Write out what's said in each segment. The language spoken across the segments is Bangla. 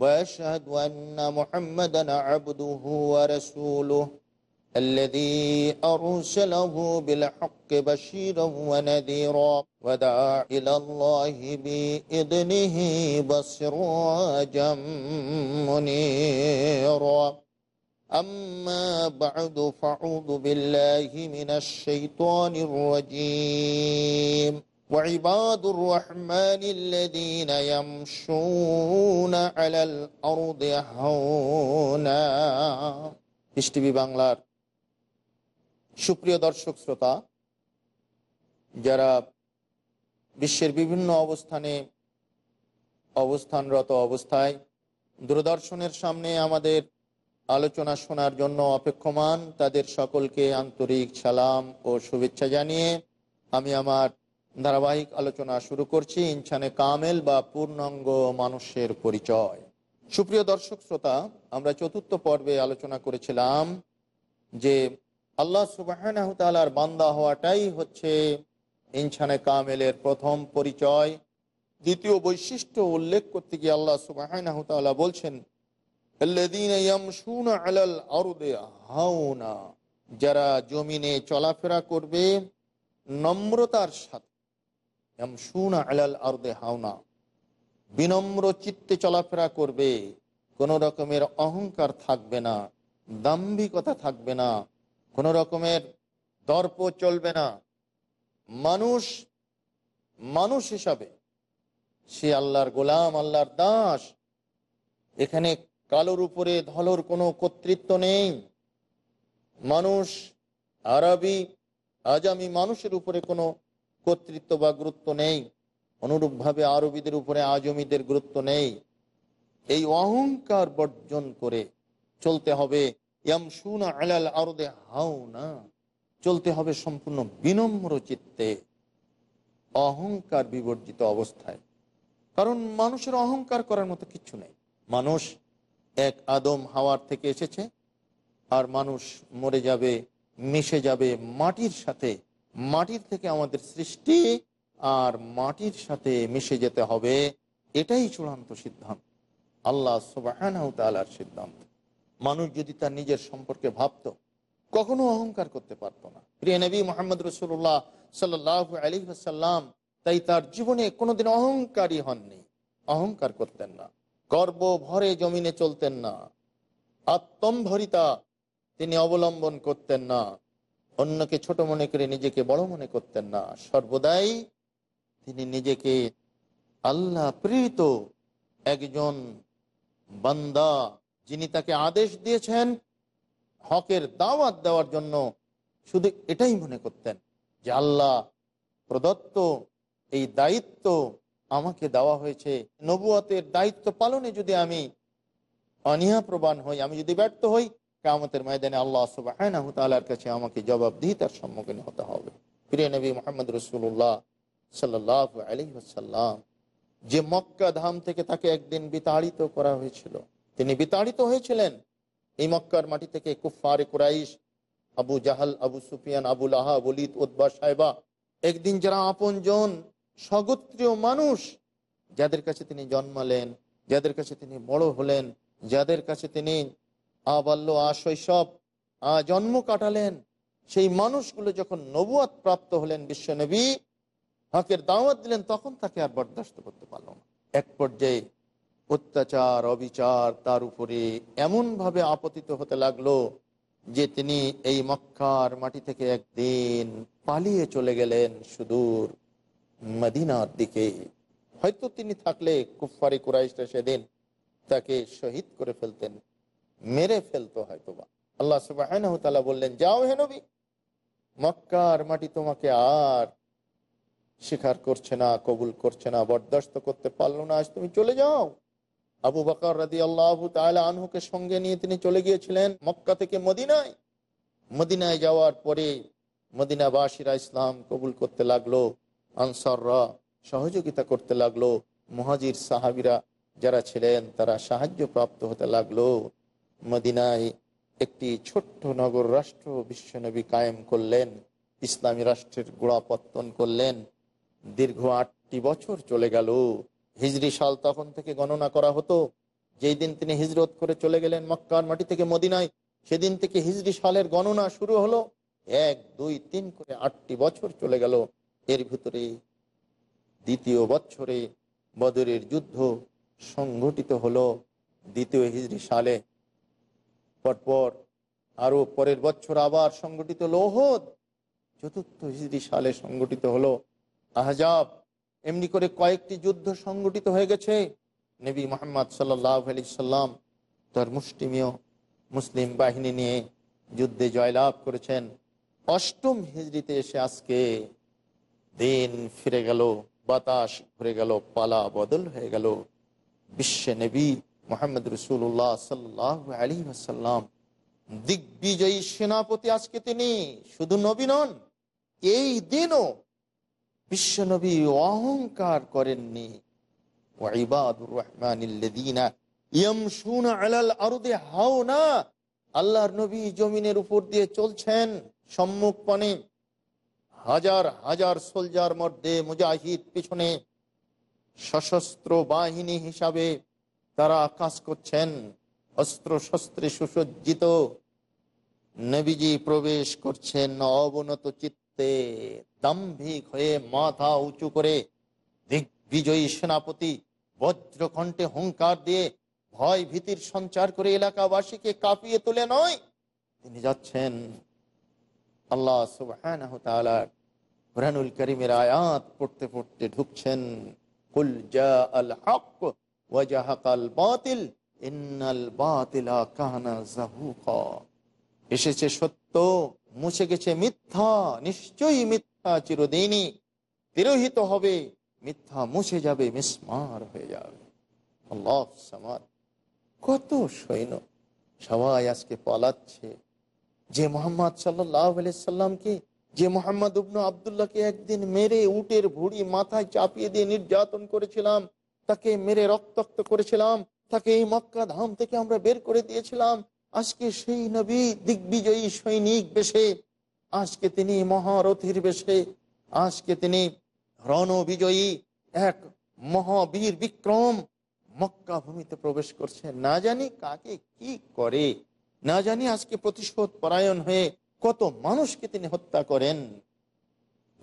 وأشهد أن محمدا عبده ورسوله الذي أرسله بالحق بشيرا ونذيرا ودعا إلى الله بإذنه بصراجا منيرا. أما بعد فأعوذ بالله من الشيطان الرجيم. وعباد الرحمن الذين يمشون على الأرض هونا পৃষ্টিভি বাংলার সুপ্রিয় দর্শক শ্রোতা যারা বিশ্বের বিভিন্ন অবস্থানে অবস্থানরত অবস্থায় দূরদর্শনের সামনে আমাদের আলোচনা শোনার জন্য অপেক্ষমান তাদের সকলকে আন্তরিক সালাম ও শুভেচ্ছা জানিয়ে আমি আমার ধারাবাহিক আলোচনা শুরু করছি ইনসানে কামেল বা পূর্ণাঙ্গ মানুষের পরিচয়। সুপ্রিয় দর্শক শ্রোতা, আমরা চতুর্থ পর্বে আলোচনা করেছিলাম যে আল্লাহ সুবাহর বান্দা হওয়াটাই হচ্ছে ইনসানে কামেলের প্রথম পরিচয়। দ্বিতীয় বৈশিষ্ট্য উল্লেখ করতে গিয়ে আল্লাহ সুবাহ বলছেন যারা জমিনে চলাফেরা করবে নম্রতার সাথে। আলাল হাওনা। বিনম্র চিত্তে চলাফেরা করবে, কোন রকমের অহংকার থাকবে না, দাম্ভিকতা থাকবে না, কোন রকমের দর্প চলবে না। মানুষ মানুষ হিসাবে সে আল্লাহর গোলাম, আল্লাহর দাস। এখানে কালোর উপরে ধলোর কোনো কর্তৃত্ব নেই। মানুষ, আরবি, আজামি মানুষের উপরে কোনো কর্তৃত্ব বা গুরুত্ব নেই। অনুরূপভাবে আরবিদের উপরে আজমিদের গুরুত্ব নেই। এই অহংকার বর্জন করে চলতে হবে। চলতে হবে সম্পূর্ণ বিনম্র চিত্তে। অহংকার বিবর্জিত অবস্থায়। কারণ মানুষের অহংকার করার মতো কিছু নেই। মানুষ এক আদম হাওয়ার থেকে এসেছে। আর মানুষ মরে যাবে, মিশে যাবে মাটির সাথে। মাটির থেকে আমাদের সৃষ্টি আর মাটির সাথে মিশে যেতে হবে, এটাই চূড়ান্ত সিদ্ধান্ত। আল্লাহ সুবাহর সিদ্ধান্ত। মানুষ যদি তার নিজের সম্পর্কে ভাবত, কখনো অহংকার করতে পারতো না। প্রিয় নবী মোহাম্মদ রসুল্লাহ সাল্লাহ আলী সাল্লাম তাই তার জীবনে কোনোদিন অহংকারী হননি। অহংকার করতেন না। গর্ব ভরে জমিনে চলতেন না। আত্মম্ভরিতা তিনি অবলম্বন করতেন না। অন্যকে ছোট মনে করে নিজেকে বড় মনে করতেন না। সর্বদাই তিনি নিজেকে আল্লাহ প্রেরিত একজন বান্দা যিনি তাকে আদেশ দিয়েছেন হকের দাওয়াত দেওয়ার জন্য। শুধু এটাই মনে করতেন যে আল্লাহ প্রদত্ত এই দায়িত্ব আমাকে দেওয়া হয়েছে। নবুয়তের দায়িত্ব পালনে যদি আমি অনিহা প্রবান হই, আমি যদি ব্যর্থ হই কামতের ময়দানে আল্লাহ সুবাহর কাছে আমাকে জবাবদিহিতার সম্মুখীন হতে হবে। প্রিয় নবী মোহাম্মদ রসুল্লাহ সাল্লাহ আলহিহাসাল্লাম যে মক্কা ধাম থেকে তাকে একদিন বিতাড়িত করা হয়েছিল, তিনি বিতাড়িত হয়েছিলেন। এই মক্কার মাটি থেকে কুফারে কুরাইশ, আবু জাহাল, আবু সুফিয়ান আবুল আহা বলিদ উদ্বা সাহেবা একদিন যারা আপন জন স্বগোত্রীয় মানুষ, যাদের কাছে তিনি জন্মালেন, যাদের কাছে তিনি বড় হলেন, যাদের কাছে তিনি আবাল্য আশৈশব জন্ম কাটালেন। সেই মানুষগুলো যখন নবুয়াত প্রাপ্ত হলেন বিশ্বনবী হকের দাওয়াত দিলেন, তখন তাকে আর বরদাস্ত করতে পারল না। এক পর্যায়ে অত্যাচার, অবিচার তার উপরে এমনভাবে আপতিত হতে লাগল যে তিনি এই মক্কার মাটি থেকে একদিন পালিয়ে চলে গেলেন সুদূর মদিনার দিকে। হয়তো তিনি থাকলে কুফারি কুরাইশরা সেদিন তাকে শহীদ করে ফেলতেন। মেরে ফেলতো হয়তো বা। আল্লাহ সুবাহ বললেন, যাও হে নবী, মক্কার মাটি তোমাকে আর স্বীকার করছে না, কবুল করছে না, বরদাস্ত করতে পারল না, আজ তুমি চলে যাও। আবু বাকর রাদি আল্লাহ আনহুকে সঙ্গে নিয়ে তিনি চলে গিয়েছিলেন মক্কা থেকে মদিনায়। মদিনায় যাওয়ার পরে মদিনাবাসীরা ইসলাম কবুল করতে লাগল, আনসাররা সহযোগিতা করতে লাগল, মহাজির সাহাবিরা যারা ছিলেন তারা সাহায্য প্রাপ্ত হতে লাগল। মদিনায় একটি ছোট্ট নগর রাষ্ট্র বিশ্বনবী কায়েম করলেন, ইসলামী রাষ্ট্রের গোড়াপত্তন করলেন। দীর্ঘ আটটি বছর চলে গেল। হিজরি সাল তখন থেকে গণনা করা হতো। যেই দিন তিনি হিজরত করে চলে গেলেন মক্কার মাটি থেকে মদিনায়, সেদিন থেকে হিজরি সালের গণনা শুরু হলো। এক, দুই, তিন করে আটটি বছর চলে গেল। এর ভিতরে দ্বিতীয় বছরে বদরের যুদ্ধ সংঘটিত হলো। দ্বিতীয় হিজরি সালে পরপর আরও পরের বছর আবার সংগঠিত লোহদ চতুর্থ হিজরি সালে সংগঠিত হলো আহজাব। এমনি করে কয়েকটি যুদ্ধ সংগঠিত হয়ে গেছে। নবী মোহাম্মদ সাল্লাহ আলি সাল্লাম তার মুষ্টিমীয় মুসলিম বাহিনী নিয়ে যুদ্ধে জয়লাভ করেছেন। অষ্টম হিজড়িতে এসে আজকে দিন ফিরে গেল, বাতাস ঘুরে গেল, পালা বদল হয়ে গেল। বিশ্বে নবী মোহাম্মদ রসুল্লাহ সাল্লাহ দিগ্বিজয়ী সেনাপতি আজকে তিনি, শুধু নবী নন, এই দিনও বিশ্বনবী অহংকার করেননি। ওয়াইবাদুর রহমানিল্লাযীনা ইয়ামশুনা আলাল আরদি হাওনা, আল্লাহর নবী জমিনের উপর দিয়ে চলছেন সম্মুখপণে। হাজার হাজার সোলজার মধ্যে মুজাহিদ পিছনে সশস্ত্র বাহিনী হিসাবে তারা কাজ করছেন, অস্ত্র শস্ত্রে সুসজ্জিত। নবীজি প্রবেশ করছেন অবনত চিত্তে, দাম্ভিক হয়ে মাথা উঁচু করে। দিগ্বিজয়ী সেনাপতি বজ্রকণ্ঠে হুঙ্কার দিয়ে ভয় ভীতির সঞ্চার করে এলাকাবাসীকে কাঁপিয়ে তুলে নয়। তিনি যাচ্ছেন আল্লাহ কোরআনুল করিমের আয়াত পড়তে পড়তে ঢুকছেন। বাতিল বাতিলা এসেছে সত্য, মুছে গেছে মিথ্যা, নিশ্চয়ই মিথ্যা চিরদিনই। তিরোহিত হবে, মিথ্যা মুছে যাবে, মিসমার হয়ে যাবে। আল্লাহ কত সৈন্য সবাই আজকে পালাচ্ছে। যে মোহাম্মদ সাল্লাহ সাল্লামকে, যে মোহাম্মদ উবনু আবদুল্লাহকে একদিন মেরে উটের ভুড়ি মাথায় চাপিয়ে দিয়ে নির্যাতন করেছিলাম তাকে মেরে রক্তাক্ত করেছিলাম, তাকে এই মক্কা ধাম থেকে আমরা বের করে দিয়েছিলাম। আজকে সেই নবী দিগ্বিজয়ী সৈনিক বেশে, আজকে তিনি মহারথীর বেশে, আজকে তিনি রণবিজয়ী এক মহাবীর বিক্রম মক্কা ভূমিতে প্রবেশ করছে। না জানি কাকে কি করে, না জানি আজকে প্রতিশোধ পরায়ণ হয়ে কত মানুষকে তিনি হত্যা করেন।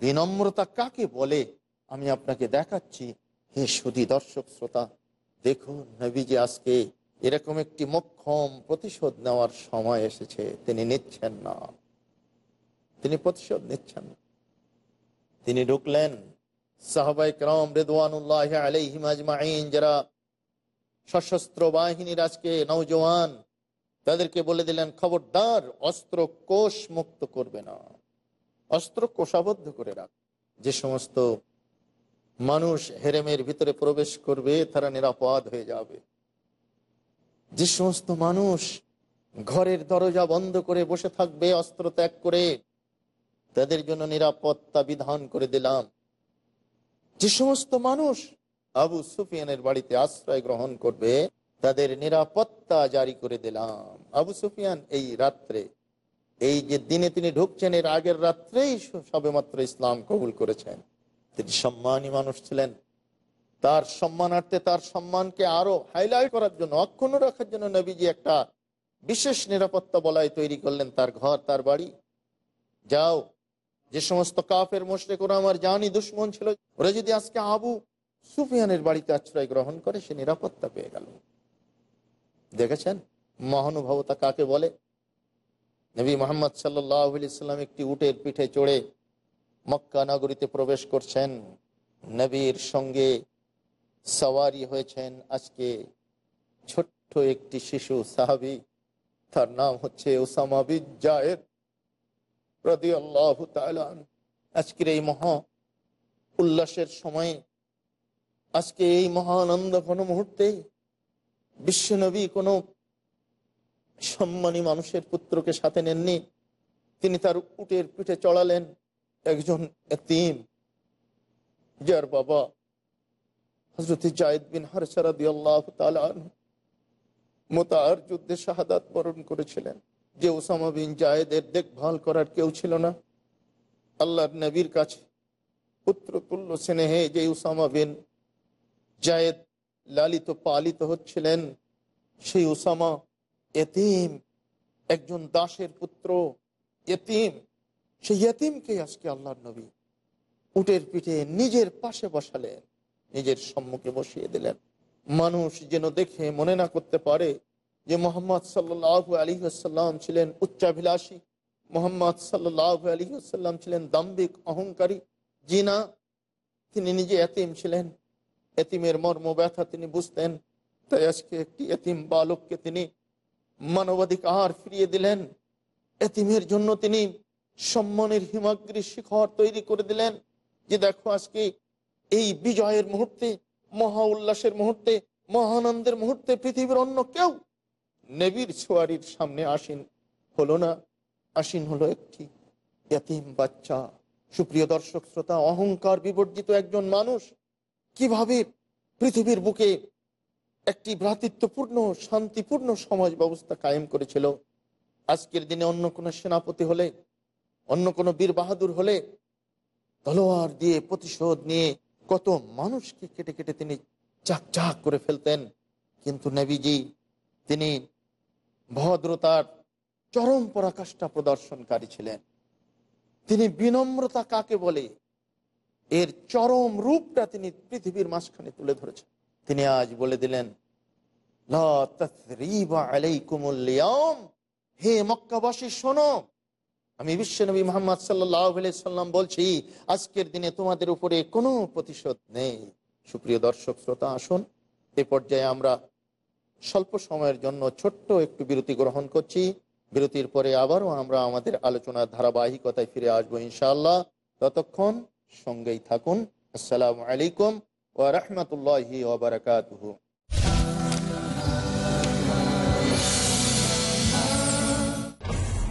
বিনম্রতা কাকে বলে, আমি আপনাকে দেখাচ্ছি। হে সুদী দর্শক শ্রোতা, দেখুন নবীজি আজকে এরকম একটি মক্ষম প্রতিশোধ নেওয়ার সময় এসেছে। তিনি নিচ্ছেন না। তিনি প্রতিশোধ নিচ্ছেন না। তিনি ঢুকলেন। সাহবাই করম রেদওয়ানুল্লাহ আলাইহিম আজমাইন, যারা সশস্ত্র বাহিনীর আজকে নৌজওয়ান তাদেরকে বলে দিলেন, খবরদার, অস্ত্র কোষ মুক্ত করবে না। অস্ত্র কোষাবদ্ধ করে রাখ। যে সমস্ত মানুষ হেরেমের ভিতরে প্রবেশ করবে, তারা নিরাপদ হয়ে যাবে। যে সমস্ত মানুষ ঘরের দরজা বন্ধ করে বসে থাকবে, অস্ত্র ত্যাগ করে, তাদের জন্য নিরাপত্তা বিধান করে দিলাম। যে সমস্ত মানুষ আবু সুফিয়ানের বাড়িতে আশ্রয় গ্রহণ করবে, তাদের নিরাপত্তা জারি করে দিলাম। আবু সুফিয়ান এই রাত্রে, এই যে দিনে তিনি ঢুকছেন, এর আগের রাত্রেই সবেমাত্র ইসলাম কবুল করেছেন। তিনি সম্মানী মানুষ ছিলেন। তার সম্মানার্থে তার সম্মানকে আরও হাইলাইট করার জন্য, অক্ষুণ্ণ রাখার জন্য নবীজি একটা বিশেষ নিরাপত্তা বলয় তৈরি করলেন তার ঘর, তার বাড়ি। যাও, যে সমস্ত কাফের, মোশরেক, ওরা আমার জানি দুশ্মন ছিল। ওরা যদি আজকে আবু সুফিয়ানের বাড়িতে আশ্রয় গ্রহণ করে, সে নিরাপত্তা পেয়ে গেল। দেখেছেন? মহানুভবতা কাকে বলে? নবী মোহাম্মদ সাল্লাহ সাল্লাম একটি উটের পিঠে চড়ে মক্কা নগরীতে প্রবেশ করছেন। নবীর সঙ্গে সওয়ারি হয়েছেন আজকে ছোট্ট একটি শিশু সাহাবি। তার নাম হচ্ছে ওসামা বিন রাদিয়াল্লাহু তাআলা আজকের এই মহা উল্লাসের সময়ে, আজকে এই মহানন্দ ঘন মুহূর্তে বিশ্বনবী কোনো সম্মানী মানুষের পুত্রকে সাথে নেননি। তিনি তার উটের পিঠে চড়ালেন। একজন এতিম। যার বাবা হজরত জায়দ বিন আল্লাহ মোতার যুদ্ধে শাহাদাত বরণ করেছিলেন। যে ওসামা বিন জায়েদের দেখভাল করার কেউ ছিল না। আল্লাহর নবীর কাছে পুত্র তুল্য স্নেহে যে উসামা বিন জায়েদ লালিত পালিত হচ্ছিলেন, সেই উসামা এতিম, একজন দাসের পুত্র, এতিম। সেই এতিমকে আজকে আল্লাহর নবী উটের পিঠে নিজের পাশে বসালেন, নিজের সম্মুখে বসিয়ে দিলেন। মানুষ যেন দেখে মনে না করতে পারে যে মোহাম্মদ সাল্লাহ আলী আসাল্লাম ছিলেন উচ্চাভিলাষী, মোহাম্মদ সাল্লাহ আলী আসাল্লাম ছিলেন দাম্বিক অহংকারী, জিনা। তিনি নিজে এতিম ছিলেন এতিমের মর্ম ব্যথা তিনি বুঝতেন, তাই আজকে একটি এতিম বালককে তিনি মানবাধিকার ফিরিয়ে দিলেন। এতিমের জন্য তিনি সম্মানের হিমাগ্রী শিখর তৈরি করে দিলেন যে দেখো আজকে এই বিজয়ের মুহূর্তে, মহা উল্লাসের মুহূর্তে, মহানন্দের মুহূর্তে পৃথিবীর অন্য কেউ নেবির ছোয়ারির সামনে আসীন হলো না। আসীন হলো একটি এতিম বাচ্চা। সুপ্রিয় দর্শক, শ্রোতা, অহংকার বিবর্জিত একজন মানুষ কীভাবে পৃথিবীর বুকে একটি ভ্রাতৃত্বপূর্ণ, শান্তিপূর্ণ সমাজ ব্যবস্থা কায়েম করেছিল? আজকের দিনে অন্য কোনো সেনাপতি হলে অন্য কোনো বীর বাহাদুর হলে তলোয়ার দিয়ে প্রতিশোধ নিয়ে কত মানুষকে কেটে কেটে তিনি চাক চাক করে ফেলতেন। কিন্তু নবীজি, তিনি ভদ্রতার চরম পরাকাষ্ঠা প্রদর্শনকারী ছিলেন। তিনি বিনম্রতা কাকে বলে? এর চরম রূপটা তিনি পৃথিবীর মাঝখানে তুলে ধরেছেন। তিনি আজ বলে দিলেন। হে মক্কাবাসী, শোনো আমি বিশ্ব বিশ্বনবী মোহাম্মদ সাল্লাম বলছি, আজকের দিনে তোমাদের উপরে কোনো প্রতিশোধ নেই। সুপ্রিয় দর্শক, শ্রোতা, আসুন, এ পর্যায়ে আমরা স্বল্প সময়ের জন্য ছোট্ট একটু বিরতি গ্রহণ করছি। বিরতির পরে আবারও আমরা আমাদের আলোচনার ধারাবাহিকতায় ফিরে আসব ইনশাআল্লাহ। ততক্ষণ সঙ্গেই থাকুন। আসসালামু আলাইকুম ও রহমতুল্লাহি ওবরাকাতুহ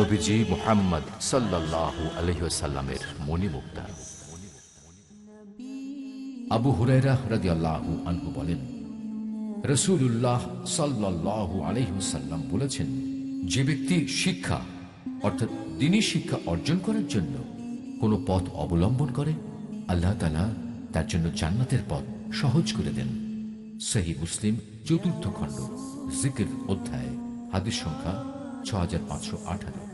নবীজি মোহাম্মদ আবু আনহু বলেন বলেছেন, যে ব্যক্তি শিক্ষা, অর্থাৎ দিনী শিক্ষা অর্জন করার জন্য কোনো পথ অবলম্বন করে, আল্লাহ তালা তার জন্য জান্নাতের পথ সহজ করে দেন। সহি মুসলিম, চতুর্থ খণ্ড, জিকির অধ্যায়, হাদিস সংখ্যা ছ হাজার পাঁচশো আঠারো।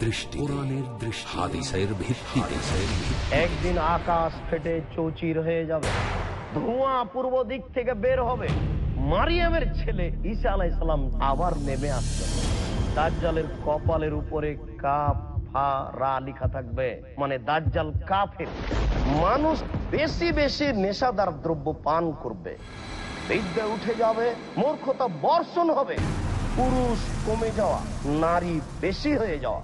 দৃষ্টি একদিন আকাশ ফেটে চৌচির হয়ে যাবে, ধোঁয়া পূর্ব দিক থেকে বের হবে। মারিয়ামের ছেলে ঈসা আলাইসালাম আবার নেমে আসবে। দাজ্জালের কপালের উপরে কাপ রা থাকবে মানে দাজ্জাল কাফের। মানুষ বেশি বেশি নেশাদার দ্রব্য পান করবে। বিদ্যা উঠে যাবে, মূর্খতা বর্ষণ হবে। পুরুষ কমে যাওয়া, নারী বেশি হয়ে যাওয়া।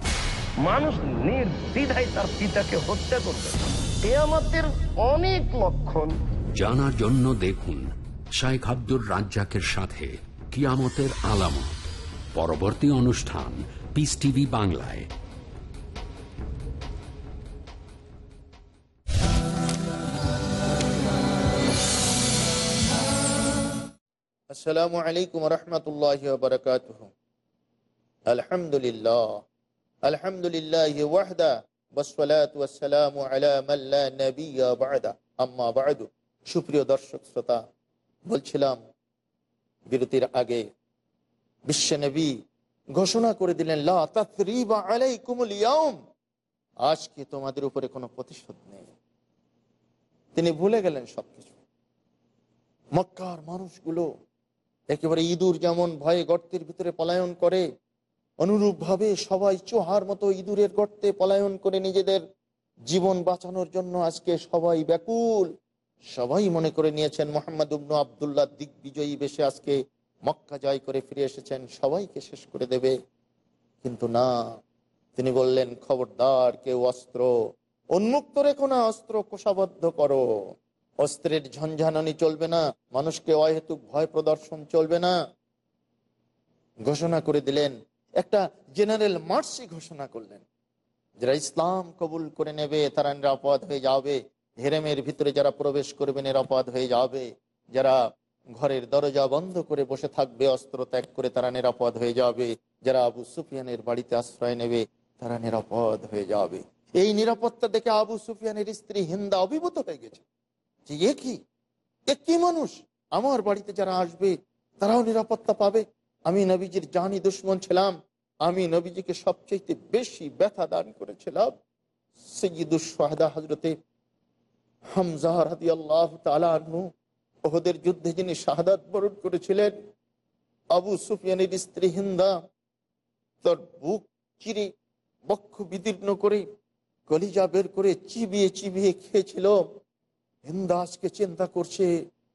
মানুষ নির্দ্বিধায় তার পিতাকে হত্যা করবে। আমাদের অনেক লক্ষণ। জানার জন্য দেখুন শাইখ আব্দুর রাজ্জাকের সাথে কিয়ামতের আলামত। পরবর্তী অনুষ্ঠান পিস টিভি বাংলায়। আসসালামু আলাইকুম রহমতুল্লাহ বরকাত আলহামদুলিল্লাহ। আলহামদুলিল্লাহ ওয়াহদা আম্মা বা'দু। সুপ্রিয় দর্শক, শ্রোতা, বলছিলাম, বিরতির আগে বিশ্বনবী ঘোষণা করে দিলেন, লা আজকে তোমাদের উপরে কোনো প্রতিশোধ নেই? তিনি ভুলে গেলেন সবকিছু। মক্কার মানুষগুলো একেবারে ইঁদুর যেমন ভয়ে গর্তের ভিতরে পলায়ন করে, অনুরূপভাবে সবাই চোহার মতো ইঁদুরের গর্তে পলায়ন করে নিজেদের জীবন বাঁচানোর জন্য আজকে সবাই ব্যাকুল। সবাই মনে করে নিয়েছেন মোহাম্মদ উবনু আবদুল্লাহ দিগ্বিজয়ী বেশে আজকে মক্কা জয় করে ফিরে এসেছেন, সবাইকে শেষ করে দেবে। কিন্তু না, তিনি বললেন, খবরদার, কেউ অস্ত্র, উন্মুক্ত রেখো না, অস্ত্র কোষাবদ্ধ করো। অস্ত্রের ঝঞ্ঝানানি চলবে না, মানুষকে অহেতুক ভয় প্রদর্শন চলবে না। ঘোষণা করে দিলেন, একটা জেনারেল মার্সি ঘোষণা করলেন। যারা ইসলাম কবুল করে নেবে, তারা নিরাপদ হয়ে যাবে। হেরেমের ভিতরে যারা প্রবেশ করবে, নিরাপদ হয়ে যাবে। যারা ঘরের দরজা বন্ধ করে বসে থাকবে, অস্ত্র ত্যাগ করে তারা নিরাপদ হয়ে যাবে। যারা আবু সুফিয়ানের বাড়িতে আশ্রয় নেবে, তারা নিরাপদ হয়ে যাবে। এই নিরাপত্তা দেখে আবু সুফিয়ানের স্ত্রী হিন্দা অভিভূত হয়ে গেছে। যে এ কি? এ কি মানুষ? আমার বাড়িতে যারা আসবে, তারাও নিরাপত্তা পাবে। আমি নবীজির জানি দুশ্মন ছিলাম। আমি নবীজিকে সবচেয়ে বেশি ব্যথা দান করেছিলাম। সৈয়দুসাহদা হজরতে হামজা রাদি আল্লাহ তালু ওহদের যুদ্ধে যিনি শাহাদাত বরণ করেছিলেন, আবু সুফিয়ানের স্ত্রী হিন্দা, তার বুক চিরে বক্ষ বিদীর্ণ করে কলিজা বের করে চিবিয়ে চিবিয়ে খেয়েছিল। হিন্দা আজকে চিন্তা করছে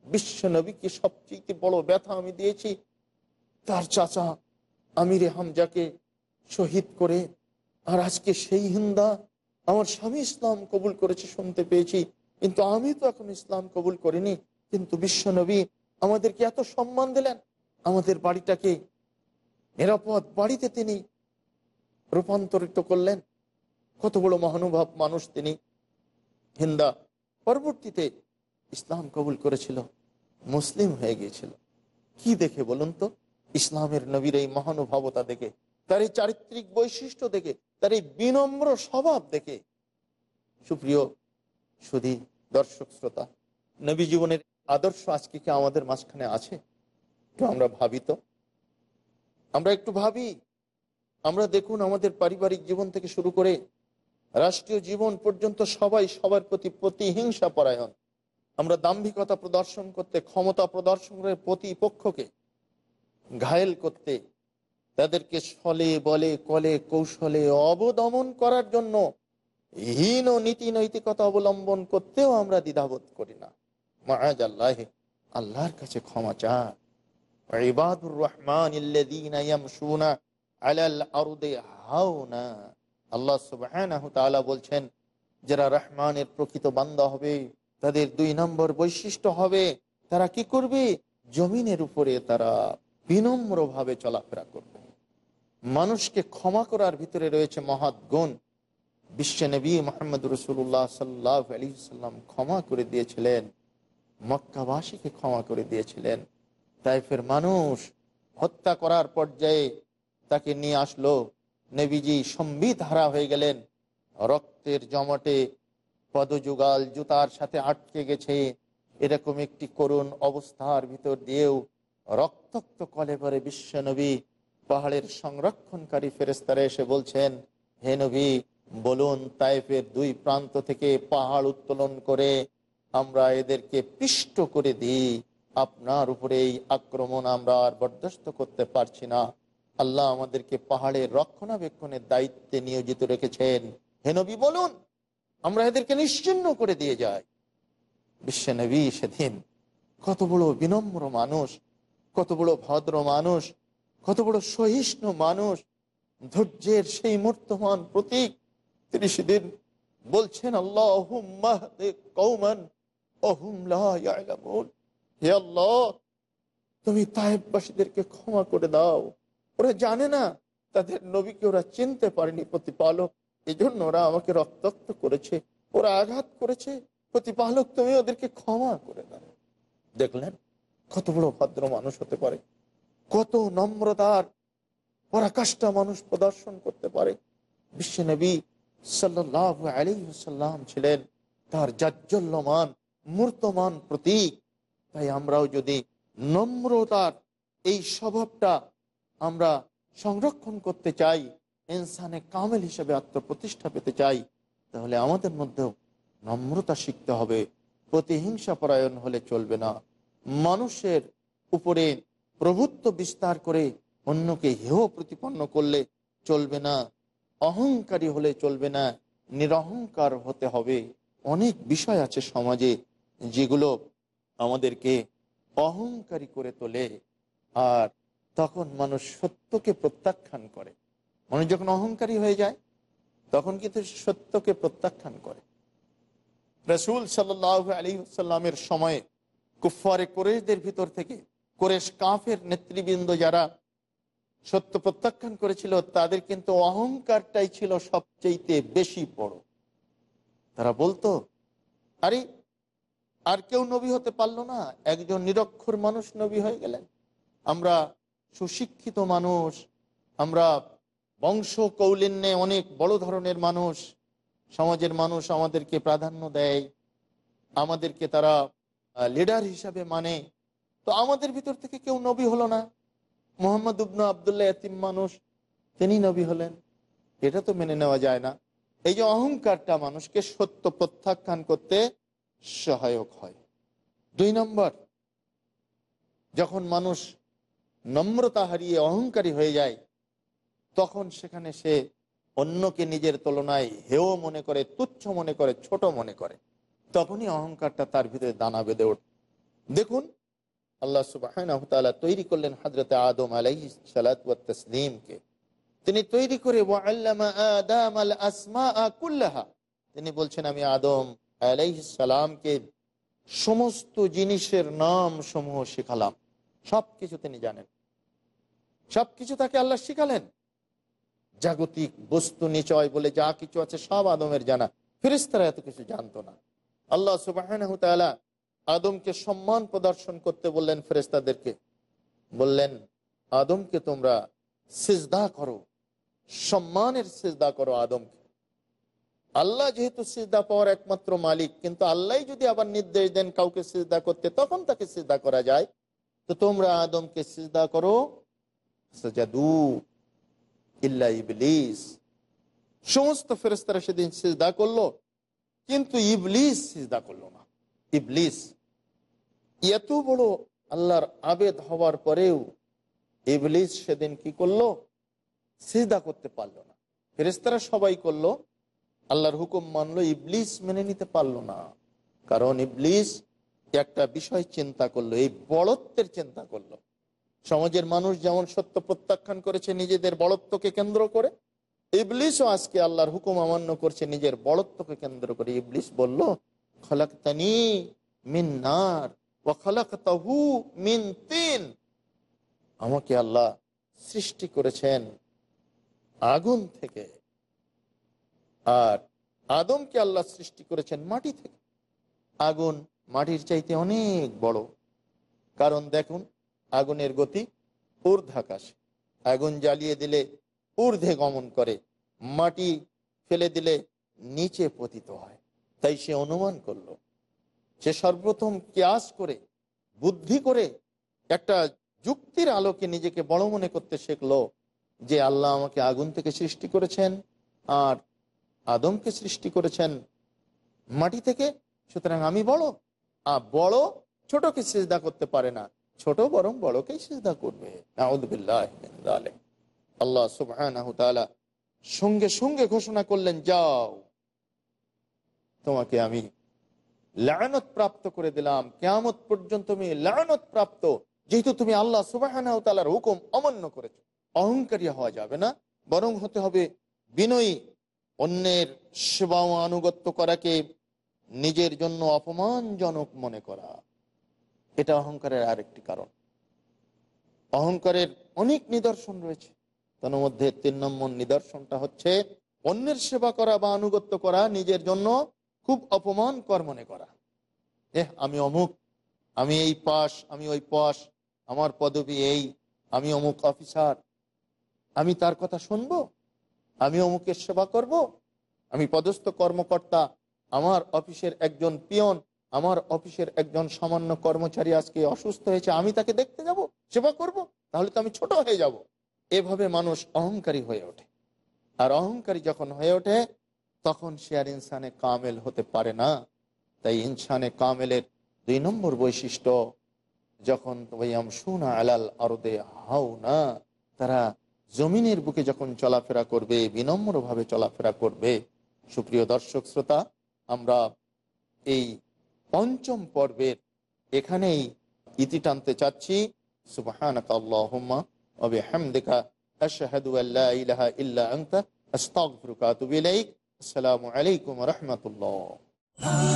বিশ্ব নবীকে সবচেয়ে বড় ব্যথা আমি দিয়েছি। তার চাচা আমির হামজাকে শহীদ করে, আর আজকে সেই হিন্দা আমার স্বামী ইসলাম কবুল করেছে শুনতে পেয়েছি। কিন্তু আমি তো এখন ইসলাম কবুল করিনি, কিন্তু বিশ্ব নবী আমাদেরকে এত সম্মান দিলেন। আমাদের বাড়িটাকে নিরাপদ বাড়িতে তিনি রূপান্তরিত করলেন। কত বড় মহানুভব মানুষ তিনি। হিন্দা পরবর্তীতে ইসলাম কবুল করেছিল, মুসলিম হয়ে গিয়েছিল। কি দেখে বলুন তো? ইসলামের নবীর এই মহানুভবতা দেখে, তার এই চারিত্রিক বৈশিষ্ট্য দেখে, তার এই বিনম্র স্বভাব দেখে। সুপ্রিয় সুধী দর্শক শ্রোতা, নবী জীবনের আদর্শ আজকে কি আমাদের মাঝখানে আছে? আমরা ভাবি তো। আমরা একটু ভাবি। আমরা দেখুন আমাদের পারিবারিক জীবন থেকে শুরু করে রাষ্ট্রীয় জীবন পর্যন্ত সবাই সবার প্রতি প্রতিহিংসা পরায়ণ। আমরা দাম্ভিকতা প্রদর্শন করতে, ক্ষমতা প্রদর্শন করে প্রতিপক্ষকে ঘায়েল করতে, তাদেরকে ছলে বলে, কলে, কৌশলে অবদমন করার জন্য হীন নীতি নৈতিকতা অবলম্বন করতেও আমরা দ্বিধাবোধ করি না। মাহাজ আল্লাহ আল্লাহর কাছে ক্ষমা চান। রহমান আল্লাহ সুবাহ বলছেন, যারা রহমানের প্রকৃত বান্দা হবে, তাদের দুই নম্বর বৈশিষ্ট্য হবে, তারা কি করবে? জমিনের উপরে তারা বিনম্র ভাবে চলাফেরা করবে। মানুষকে ক্ষমা করার ভিতরে রয়েছে মহৎ গুণ। বিশ্ব নবী মোহাম্মদ রসুল্লাহ সাল্লাহ আলী সাল্লাম ক্ষমা করে দিয়েছিলেন। মক্কাবাসীকে ক্ষমা করে দিয়েছিলেন। তাইফের মানুষ হত্যা করার পর্যায়ে তাকে নিয়ে আসলো। নবীজি সম্বিত হারা হয়ে গেলেন। রক্তের জমটে পদযুগাল জুতার সাথে আটকে গেছে। এরকম একটি করুণ অবস্থার ভিতর দিয়েও রক্তাক্ত কলে করে বিশ্বনবী পাহাড়ের সংরক্ষণকারী ফেরেস্তারা এসে বলছেন, হে নবী, বলুন তাইফের দুই প্রান্ত থেকে পাহাড় উত্তোলন করে আমরা এদেরকে পিষ্ট করে দিই। আপনার উপরে এই আক্রমণ আমরা আর বরদাস্ত করতে পারছি না। আল্লাহ আমাদেরকে পাহাড়ের রক্ষণাবেক্ষণের দায়িত্বে নিয়োজিত রেখেছেন। হে নবী, বলুন, আমরা এদেরকে নিশ্চিন্ন করে দিয়ে যাই। বিশ্ব নবী সেদিন কত বড় বিনম্র মানুষ, কত বড় ভদ্র মানুষ, কত বড় সহিষ্ণু মানুষ, ধৈর্যের সেই মূর্তমান প্রতীক। তিনি সেদিন বলছেন আল্লাহ আল্লাহ, তুমি তাহেববাসীদেরকে ক্ষমা করে দাও। ওরা জানে না, তাদের নবীকে ওরা চিনতে পারেনি, প্রতিপালক। এই জন্য ওরা আমাকে রক্তাক্ত করেছে, ওরা আঘাত করেছে। প্রতিপালক, তুমি ওদেরকে ক্ষমা করে দাও। দেখলেন কত বড় ভদ্র মানুষ হতে পারে, কত নম্রতার পরাকাষ্ঠা মানুষ প্রদর্শন করতে পারে। বিশ্বনবী সাল্লাহ আলী সাল্লাম ছিলেন তার জাজ্জল্যমান, মূর্তমান প্রতীক। তাই আমরাও যদি নম্রতার এই স্বভাবটা আমরা সংরক্ষণ করতে চাই, ইনসানে কামেল হিসেবে আত্মপ্রতিষ্ঠা পেতে চাই, তাহলে আমাদের মধ্যেও নম্রতা শিখতে হবে। প্রতিহিংসা পরায়ণ হলে চলবে না। মানুষের উপরে প্রভুত্ব বিস্তার করে অন্যকে হেহ প্রতিপন্ন করলে চলবে না। অহংকারী হলে চলবে না। নিরহংকার হতে হবে। অনেক বিষয় আছে সমাজে যেগুলো আমাদেরকে অহংকারী করে তোলে। আর তখন মানুষ সত্যকে প্রত্যাখ্যান করে। মানুষ যখন অহংকারী হয়ে যায়, তখন কিন্তু সত্যকে প্রত্যাখ্যান করে। রসুল সাল্লাহ আলী সাল্লামের সময়ে কুফারে কোরেশদের ভিতর থেকে কোরেশ কাফের নেতৃবৃন্দ যারা সত্য প্রত্যাখ্যান করেছিল, তাদের কিন্তু অহংকারটাই ছিল সবচেয়ে বেশি বড়। তারা বলতো, আরে, আর কেউ নবী হতে পারল না, একজন নিরক্ষর মানুষ নবী হয়ে গেলেন। আমরা সুশিক্ষিত মানুষ, আমরা বংশ কৌলিন্যে অনেক বড় ধরনের মানুষ, সমাজের মানুষ আমাদেরকে প্রাধান্য দেয়, আমাদেরকে তারা লিডার হিসাবে মানে। তো আমাদের ভিতর থেকে কেউ নবী হলো না। মোহাম্মদ উবনু আবদুল্লাহ এতিম মানুষ, তিনি নবী হলেন। এটা তো মেনে নেওয়া যায় না। এই যে অহংকারটা মানুষকে সত্য প্রত্যাখ্যান করতে সহায়ক হয়। দুই নম্বর, যখন মানুষ নম্রতা হারিয়ে অহংকারী হয়ে যায়, তখন সেখানে সে অন্যকে নিজের তুলনায় হেও মনে করে, তুচ্ছ মনে করে, ছোট মনে করে। তখনই অহংকারটা তার ভিতরে দানা বেঁধে ওঠে। দেখুন, আল্লাহ সুবাহ তৈরি করলেন হাজরত আদম আলাই তিনি তৈরি করে তিনি বলছেন, আমি আদম আলাইসালামকে সমস্ত জিনিসের নাম সমূহ শিখালাম। সবকিছু তিনি জানেন। সবকিছু তাকে আল্লাহ শিখালেন। জাগতিক বস্তু নিচয় বলে যা কিছু আছে সব আদমের জানা। ফেরিস্তারা এত কিছু জানতো না। আল্লাহ সুবাহ আদমকে সম্মান প্রদর্শন করতে বললেন ফেরেস্তাদেরকে বললেন, আদমকে তোমরা সিজদা করো। সম্মানের সিজদা করো আদমকে। আল্লাহ যেহেতু সিজদা পাওয়ার একমাত্র মালিক, কিন্তু আল্লাহ যদি আবার নির্দেশ দেন কাউকে সিজদা করতে, তখন তাকে সিজদা করা যায়। তো তোমরা আদমকে সিজদা করো সাজাদু ইল্লা ইবলিস। সমস্ত ফেরেস্তারা সেদিন সিজদা করল, কিন্তু ইবলিস সিজদা করল না। ইবলিস এত বড় আল্লাহর আবেদ হওয়ার পরেও ইবলিস সেদিন কি করল? সিজদা করতে পারল না। ফেরেস্তারা সবাই করল, আল্লাহর হুকুম মানলো, ইবলিস মেনে নিতে পারল না। কারণ ইবলিস একটা বিষয় চিন্তা করল, এই বড়ত্বের চিন্তা করল। সমাজের মানুষ যেমন সত্য প্রত্যাখ্যান করেছে নিজেদের বড়ত্বকে কেন্দ্র করে, ইবলিসও আজকে আল্লাহর হুকুম অমান্য করছে নিজের বড়ত্বকে কেন্দ্র করে। ইবলিস বলল, খলাক্তানি মিন নার ও খলাক্তাহু মিন তিন। আমাকে আল্লাহ সৃষ্টি করেছেন আগুন থেকে আর আদমকে আল্লাহ সৃষ্টি করেছেন মাটি থেকে। আগুন মাটির চাইতে অনেক বড়। কারণ দেখুন আগুনের গতি ঊর্ধ্বাকাশে। আগুন জ্বালিয়ে দিলে ঊর্ধ্বে গমন করে, মাটি ফেলে দিলে নিচে পতিত হয়। তাই সে অনুমান করল, সে সর্বপ্রথম কেয়াস করে, বুদ্ধি করে একটা যুক্তির আলোকে নিজেকে বড় মনে করতে শিখলো যে আল্লাহ আমাকে আগুন থেকে সৃষ্টি করেছেন আর আদমকে সৃষ্টি করেছেন মাটি থেকে। সুতরাং আমি বড়, আর বড় ছোটকে সিজদা করতে পারে না। ছোট বরং বড়কেই সিজদা করবে। আল্লাহ তাআলা সঙ্গে সঙ্গে ঘোষণা করলেন, যাও, তোমাকে আমি লায়নত প্রাপ্ত করে দিলাম। কেয়ামত পর্যন্ত তুমি লায়নত প্রাপ্ত, যেহেতু তুমি আল্লাহ তাআলার হুকুম অমান্য করেছ। অহংকারী হওয়া যাবে না, বরং হতে হবে বিনয়ী। অন্যের সেবা আনুগত্য করাকে নিজের জন্য অপমানজনক মনে করা। এটা অহংকারের আরেকটি কারণ। অহংকারের অনেক নিদর্শন রয়েছে। তার মধ্যে তিন নম্বর নিদর্শনটা হচ্ছে, অন্যের সেবা করা বা আনুগত্য করা, নিজের জন্য খুব অপমান কর মনে করা। এহ, আমি অমুক, আমি এই পাশ, আমি ওই পাশ, আমার পদবি এই, আমি অমুক অফিসার, আমি তার কথা শুনব? আমি অমুকের সেবা করব। আমি পদস্থ কর্মকর্তা, আমার অফিসের একজন পিয়ন আমার অফিসের একজন সামান্য কর্মচারী আজকে অসুস্থ হয়েছে, আমি তাকে দেখতে যাব, সেবা করব? তাহলে তো আমি ছোট হয়ে যাব। এভাবে মানুষ অহংকারী হয়ে ওঠে। আর অহংকারী যখন হয়ে ওঠে, তখন সে আর ইনসানে কামেল হতে পারে না। তাই ইনসানে কামেলের দুই নম্বর বৈশিষ্ট্য, যখন শুনা আলাল আরদে হাও না, তারা জমিনের বুকে যখন চলাফেরা করবে, বিনম্রভাবে চলাফেরা করবে, সুপ্রিয় দর্শক, শ্রোতা, আমরা এই পঞ্চম পর্বের এখানেই ইতি টানতে চাচ্ছি। সুবহানাকা আল্লাহুম্মা ওয়া বিহামদিকা আশহাদু আল্লা ইলাহা ইল্লা আনতা আস্তাগফিরুকা ওয়া আতুবু ইলাইক। আসসালামু আলাইকুম ওয়া রাহমাতুল্লাহ।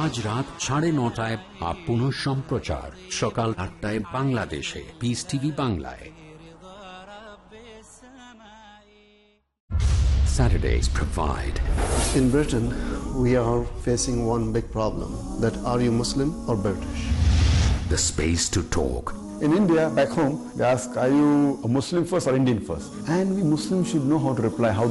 আজ রাত সাড়ে নটায় বা পুনঃ সম্প্রচার সকাল আটটায় বাংলাদেশে পিস টিভি বাংলায় Saturdays provide In Britain, we are facing one big problem that are you Muslim or British? the space to talk In India, back home, they ask, are you a Muslim first or Indian first? And we Muslims should know how to reply. How